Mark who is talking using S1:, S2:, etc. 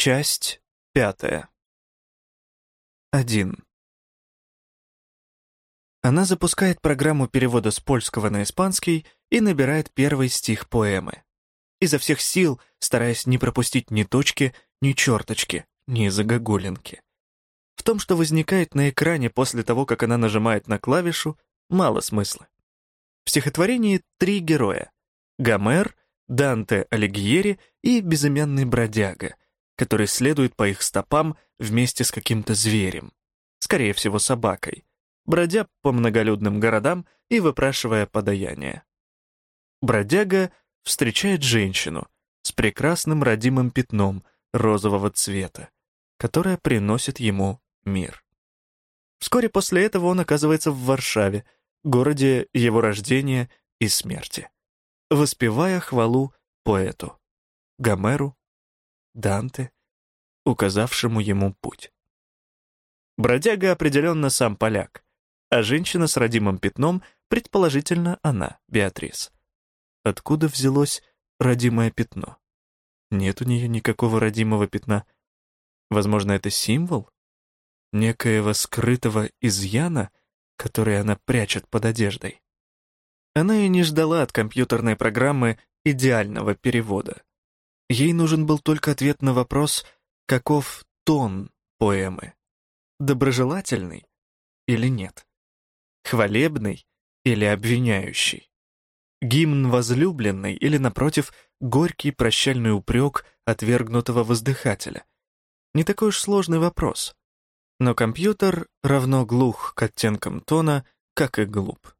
S1: Часть пятая. Один. Она запускает программу перевода с польского на испанский и набирает первый стих поэмы. Изо всех сил, стараясь не пропустить ни точки, ни черточки, ни загогулинки. В том, что возникает на экране после того, как она нажимает на клавишу, мало смысла. В стихотворении три героя — Гомер, Данте Алигьери и безымянный бродяга, который следует по их стопам вместе с каким-то зверем, скорее всего, собакой, бродя по многолюдным городам и выпрашивая подаяние. Бродяга встречает женщину с прекрасным родимым пятном розового цвета, которая приносит ему мир. Вскоре после этого он оказывается в Варшаве, городе его рождения и смерти, воспевая хвалу поэту, Гомеру, Данте, указавшему ему путь. Бродяга определенно сам поляк, а женщина с родимым пятном, предположительно, она, Беатрис. Откуда взялось родимое пятно? Нет у нее никакого родимого пятна. Возможно, это символ? Некоего скрытого изъяна, который она прячет под одеждой. Она и не ждала от компьютерной программы идеального перевода. Ей нужен был только ответ на вопрос, каков тон поэмы. Доброжелательный или нет? Хвалебный или обвиняющий? Гимн возлюбленный или, напротив, горький прощальный упрек отвергнутого воздыхателя? Не такой уж сложный вопрос. Но компьютер равно глух к оттенкам тона, как и глуп.